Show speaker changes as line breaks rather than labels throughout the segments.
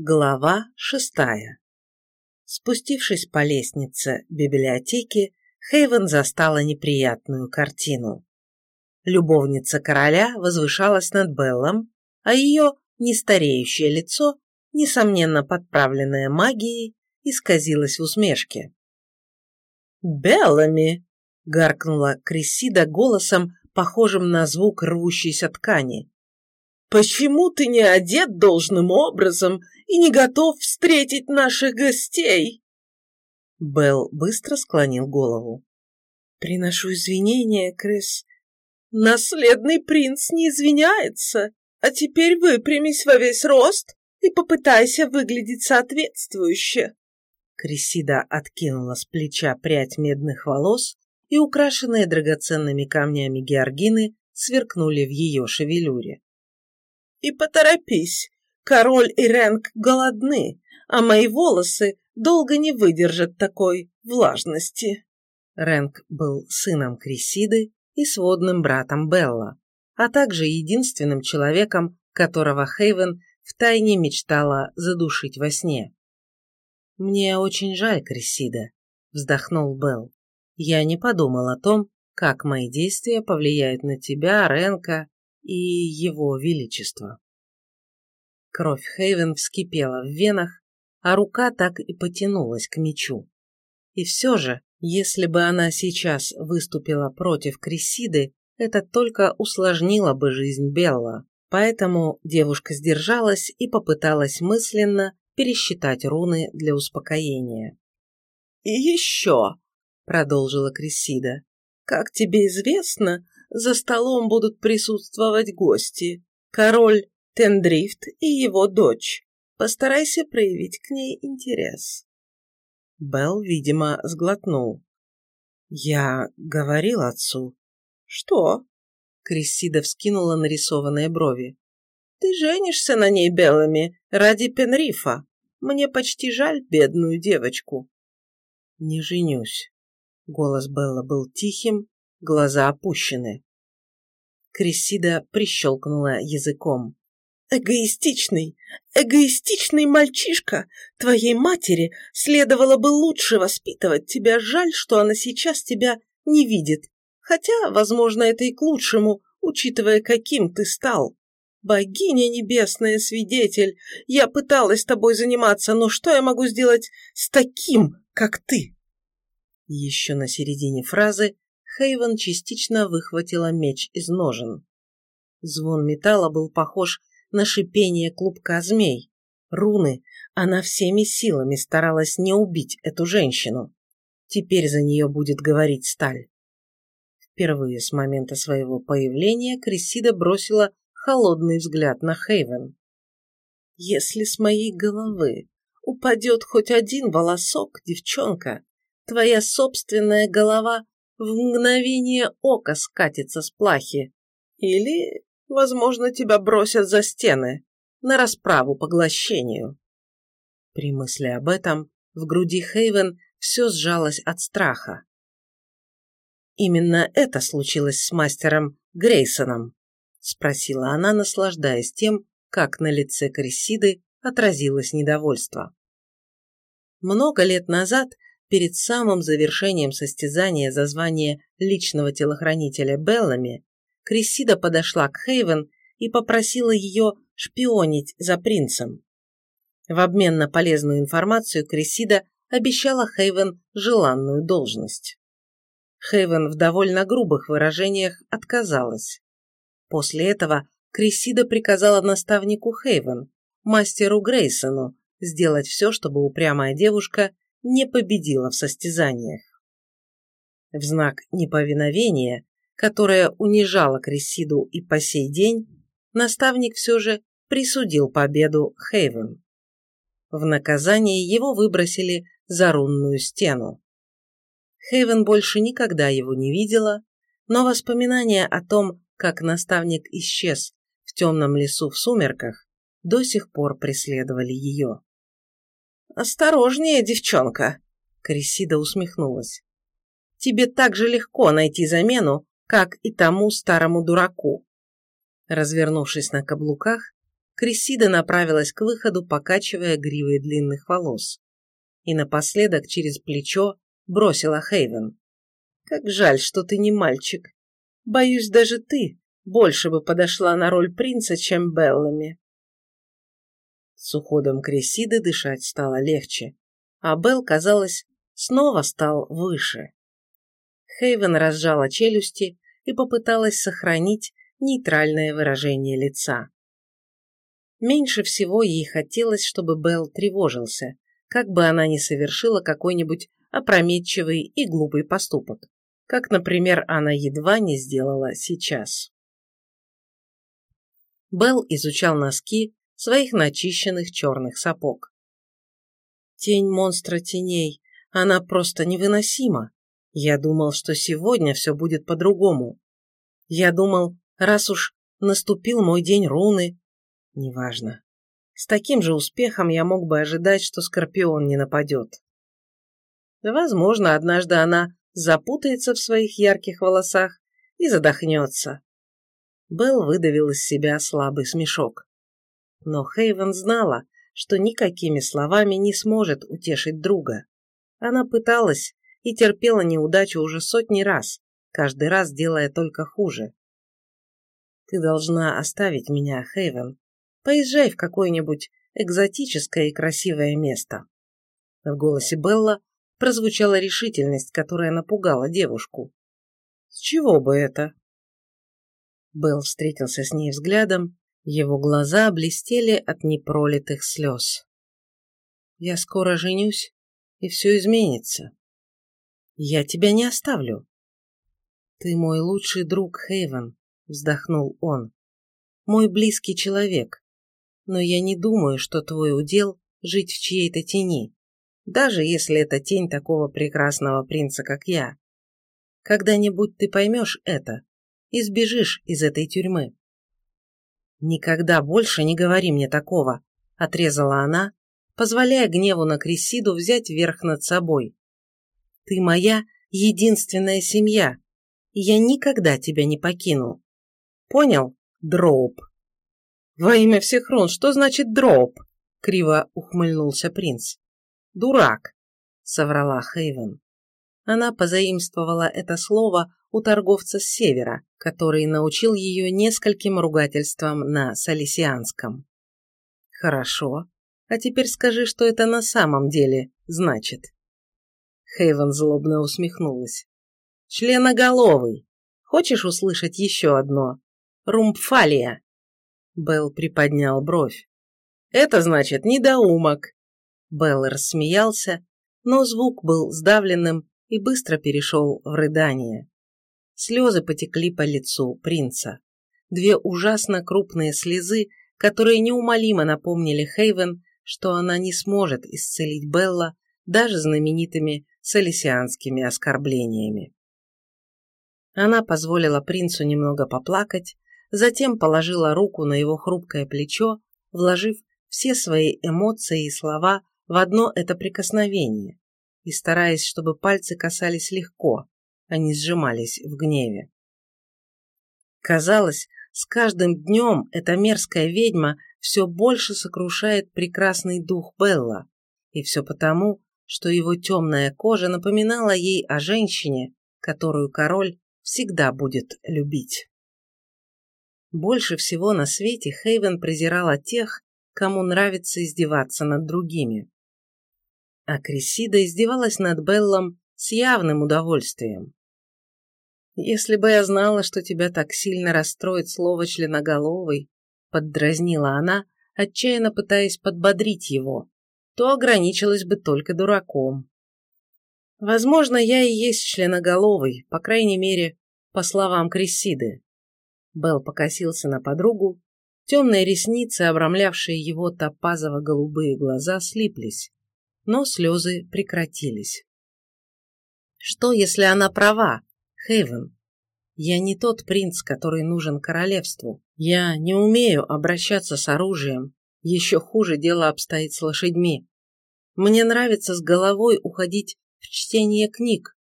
Глава шестая Спустившись по лестнице библиотеки, Хейвен застала неприятную картину. Любовница короля возвышалась над Беллом, а ее нестареющее лицо, несомненно подправленное магией, исказилось в усмешке. «Беллами!» — гаркнула Крессида голосом, похожим на звук рвущейся ткани. «Почему ты не одет должным образом и не готов встретить наших гостей?» Белл быстро склонил голову. «Приношу извинения, Крис. Наследный принц не извиняется, а теперь выпрямись во весь рост и попытайся выглядеть соответствующе». Крисида откинула с плеча прядь медных волос, и украшенные драгоценными камнями георгины сверкнули в ее шевелюре. «И поторопись, Король и Ренк голодны, а мои волосы долго не выдержат такой влажности. Ренк был сыном Крисиды и сводным братом Белла, а также единственным человеком, которого Хейвен втайне мечтала задушить во сне. «Мне очень жаль, Крисида», — вздохнул Белл. «Я не подумал о том, как мои действия повлияют на тебя, Ренка и его величество». Кровь Хейвен вскипела в венах, а рука так и потянулась к мечу. И все же, если бы она сейчас выступила против Крисиды, это только усложнило бы жизнь Белла. Поэтому девушка сдержалась и попыталась мысленно пересчитать руны для успокоения. «И еще», — продолжила Крисида, — «как тебе известно, за столом будут присутствовать гости. Король Тендрифт и его дочь. Постарайся проявить к ней интерес. Белл, видимо, сглотнул. Я говорил отцу. Что? Крессида вскинула нарисованные брови. Ты женишься на ней белыми ради Пенрифа. Мне почти жаль бедную девочку. Не женюсь. Голос Белла был тихим, глаза опущены. Крессида прищелкнула языком. Эгоистичный, эгоистичный мальчишка! Твоей матери следовало бы лучше воспитывать тебя. Жаль, что она сейчас тебя не видит. Хотя, возможно, это и к лучшему, учитывая, каким ты стал. Богиня небесная, свидетель, я пыталась тобой заниматься, но что я могу сделать с таким, как ты? Еще на середине фразы Хейвен частично выхватила меч из ножен. Звон металла был похож на шипение клубка змей. Руны, она всеми силами старалась не убить эту женщину. Теперь за нее будет говорить сталь. Впервые с момента своего появления Крессида бросила холодный взгляд на Хейвен. «Если с моей головы упадет хоть один волосок, девчонка, твоя собственная голова в мгновение ока скатится с плахи. Или Возможно, тебя бросят за стены, на расправу поглощению. При мысли об этом в груди Хейвен все сжалось от страха. «Именно это случилось с мастером Грейсоном?» – спросила она, наслаждаясь тем, как на лице Крисиды отразилось недовольство. Много лет назад, перед самым завершением состязания за звание личного телохранителя Беллами, Крессида подошла к Хейвен и попросила ее шпионить за принцем. В обмен на полезную информацию Крессида обещала Хейвен желанную должность. Хейвен в довольно грубых выражениях отказалась. После этого Крессида приказала наставнику Хейвен, мастеру Грейсону, сделать все, чтобы упрямая девушка не победила в состязаниях. В знак неповиновения которая унижала Крисиду и по сей день, наставник все же присудил победу Хейвен. В наказание его выбросили за рунную стену. Хейвен больше никогда его не видела, но воспоминания о том, как наставник исчез в темном лесу в сумерках, до сих пор преследовали ее. «Осторожнее, девчонка!» Крисида усмехнулась. «Тебе так же легко найти замену, как и тому старому дураку. Развернувшись на каблуках, Крессида направилась к выходу, покачивая гривой длинных волос. И напоследок через плечо бросила Хейвен. «Как жаль, что ты не мальчик. Боюсь, даже ты больше бы подошла на роль принца, чем Беллами». С уходом Крессиды дышать стало легче, а Белл, казалось, снова стал выше. Хейвен разжала челюсти и попыталась сохранить нейтральное выражение лица. Меньше всего ей хотелось, чтобы Белл тревожился, как бы она ни совершила какой-нибудь опрометчивый и глупый поступок, как, например, она едва не сделала сейчас. Белл изучал носки своих начищенных черных сапог. Тень монстра теней, она просто невыносима. Я думал, что сегодня все будет по-другому. Я думал, раз уж наступил мой день руны, Неважно. С таким же успехом я мог бы ожидать, что Скорпион не нападет. Возможно, однажды она запутается в своих ярких волосах и задохнется. Белл выдавил из себя слабый смешок. Но Хейвен знала, что никакими словами не сможет утешить друга. Она пыталась и терпела неудачу уже сотни раз, каждый раз делая только хуже. «Ты должна оставить меня, Хейвен», Поезжай в какое-нибудь экзотическое и красивое место». В голосе Белла прозвучала решительность, которая напугала девушку. «С чего бы это?» Белл встретился с ней взглядом, его глаза блестели от непролитых слез. «Я скоро женюсь, и все изменится. Я тебя не оставлю». «Ты мой лучший друг, Хейвен», — вздохнул он. «Мой близкий человек, но я не думаю, что твой удел – жить в чьей-то тени, даже если это тень такого прекрасного принца, как я. Когда-нибудь ты поймешь это и сбежишь из этой тюрьмы. «Никогда больше не говори мне такого», – отрезала она, позволяя гневу на Крисиду взять верх над собой. «Ты моя единственная семья, я никогда тебя не покину. Понял, Дроуп?» «Во имя всех рун, что значит дроп?» — криво ухмыльнулся принц. «Дурак», — соврала Хейвен. Она позаимствовала это слово у торговца с севера, который научил ее нескольким ругательствам на салисианском. «Хорошо. А теперь скажи, что это на самом деле значит». Хейвен злобно усмехнулась. «Членоголовый. Хочешь услышать еще одно? Румпфалия. Белл приподнял бровь. «Это значит недоумок!» Белл рассмеялся, но звук был сдавленным и быстро перешел в рыдание. Слезы потекли по лицу принца. Две ужасно крупные слезы, которые неумолимо напомнили Хейвен, что она не сможет исцелить Белла даже знаменитыми салисианскими оскорблениями. Она позволила принцу немного поплакать, затем положила руку на его хрупкое плечо, вложив все свои эмоции и слова в одно это прикосновение и стараясь, чтобы пальцы касались легко, а не сжимались в гневе. Казалось, с каждым днем эта мерзкая ведьма все больше сокрушает прекрасный дух Белла, и все потому, что его темная кожа напоминала ей о женщине, которую король всегда будет любить. Больше всего на свете Хейвен презирала тех, кому нравится издеваться над другими. А Крисида издевалась над Беллом с явным удовольствием. «Если бы я знала, что тебя так сильно расстроит слово членоголовый», поддразнила она, отчаянно пытаясь подбодрить его, то ограничилась бы только дураком. Возможно, я и есть членоголовый, по крайней мере, по словам Крисиды. Белл покосился на подругу. Темные ресницы, обрамлявшие его топазово-голубые глаза, слиплись, но слезы прекратились. Что, если она права, Хейвен? Я не тот принц, который нужен королевству. Я не умею обращаться с оружием. Еще хуже дело обстоит с лошадьми. Мне нравится с головой уходить в чтение книг,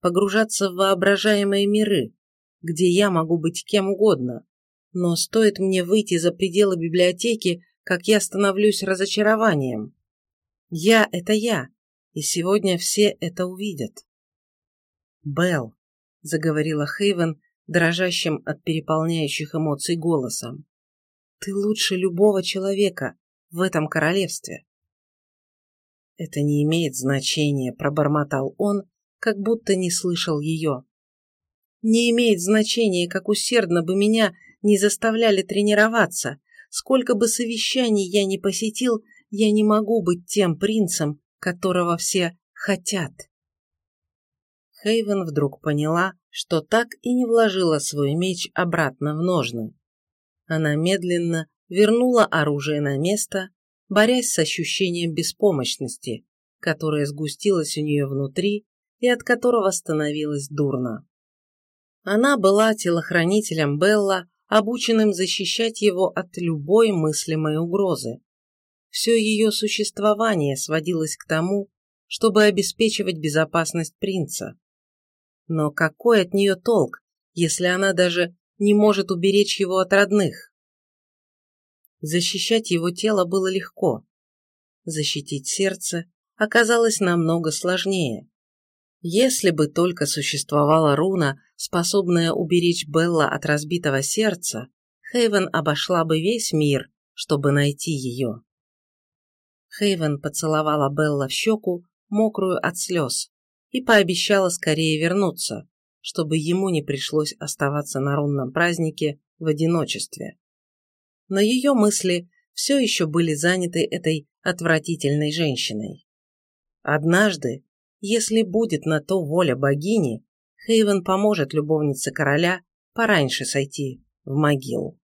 погружаться в воображаемые миры, где я могу быть кем угодно. Но стоит мне выйти за пределы библиотеки, как я становлюсь разочарованием. Я — это я, и сегодня все это увидят. Белл, — заговорила Хейвен дрожащим от переполняющих эмоций голосом, — ты лучше любого человека в этом королевстве. Это не имеет значения, — пробормотал он, как будто не слышал ее. Не имеет значения, как усердно бы меня не заставляли тренироваться, сколько бы совещаний я не посетил, я не могу быть тем принцем, которого все хотят. Хейвен вдруг поняла, что так и не вложила свой меч обратно в ножны. Она медленно вернула оружие на место, борясь с ощущением беспомощности, которое сгустилось у нее внутри и от которого становилось дурно. Она была телохранителем Белла, обученным защищать его от любой мыслимой угрозы. Все ее существование сводилось к тому, чтобы обеспечивать безопасность принца. Но какой от нее толк, если она даже не может уберечь его от родных? Защищать его тело было легко. Защитить сердце оказалось намного сложнее. Если бы только существовала руна, способная уберечь Белла от разбитого сердца, Хейвен обошла бы весь мир, чтобы найти ее. Хейвен поцеловала Белла в щеку, мокрую от слез, и пообещала скорее вернуться, чтобы ему не пришлось оставаться на рунном празднике в одиночестве. Но ее мысли все еще были заняты этой отвратительной женщиной. Однажды, если будет на то воля богини, Хейвен поможет любовнице короля пораньше сойти в могилу.